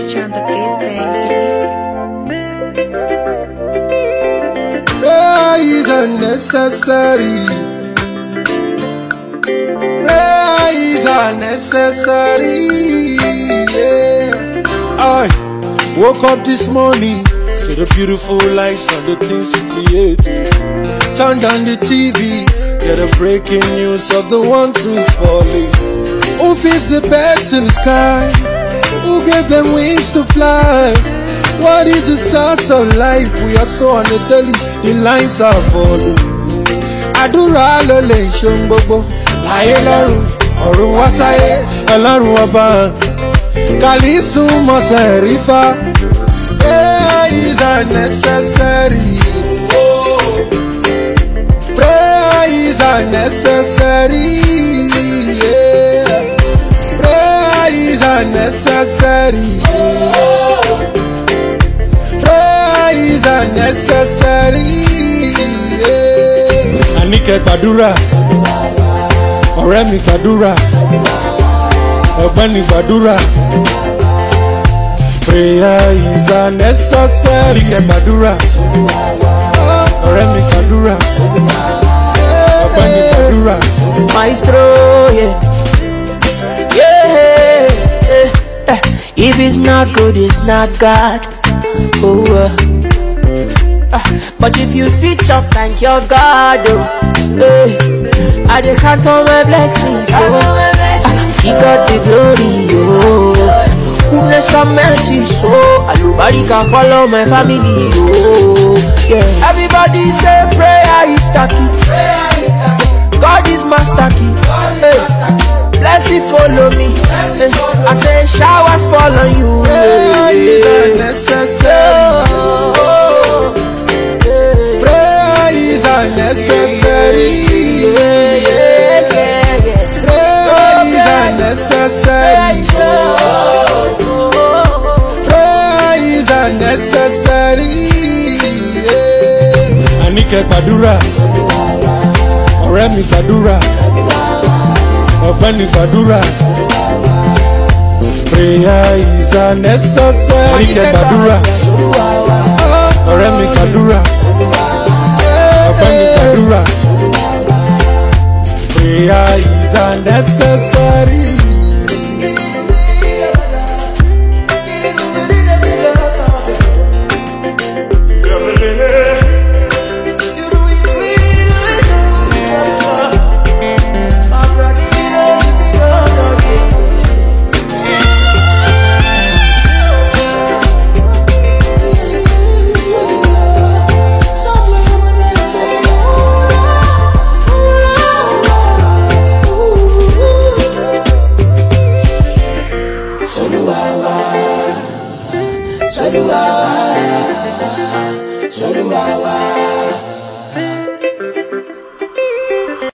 Moisture on the beat, baby. Prayer is unnecessary. Prayer is unnecessary. Yeah. I woke up this morning, see the beautiful lights and the things you create. Turn down the TV, get the breaking news of the ones who's falling. Who feeds the birds in the sky? Who gave them wings to fly? What is the source of life? We are so on the daily, the lines are falling. Àdúrà ló lè ṣohun gbogbo. Láyé lọ́run, ọ̀run wá sáyé, ọlọ́run. Kàlísù mọ̀sẹ̀ rífà. Prayer is unnecessary. Prayer is unnecessary. Yeah. Prayer is unnecessary. Prayer is unnecessary. Àníkẹ́ gbàdúrà, ọ̀rẹ́ mi gbàdúrà, ọ̀gbẹ́ni gbàdúrà. Prayer is unnecessary. Àníkẹ́ gbàdúrà, It's not good, it's not God. Oh, uh. Ah, but if you see chop, thank your God. Oh, hey. I dey count on my blessings. Oh, ah, He got the glory. Oh, goodness and mercy. So, everybody can follow my family. Oh, yeah. Everybody say prayer is stacking. God is master key. Hey. Blessing follow me. Hey. I say showers fall on you. Prayer is Hey. unnecessary. Hey. Prayer is unnecessary. Yeah, yeah. Prayer is unnecessary. Prayer is unnecessary. Yeah. Àníkẹ́ gbàdúrà, ọ̀rẹ́ mi gbàdúrà, ọ̀gbẹ́ni gbàdúrà. Prayer is unnecessary. Àníkẹ́ gbàdúrà, ọ̀rẹ́ mi gbàdúrà, ọ̀gbẹ́ni gbàdúrà. Prayer is unnecessary. Soluwawa,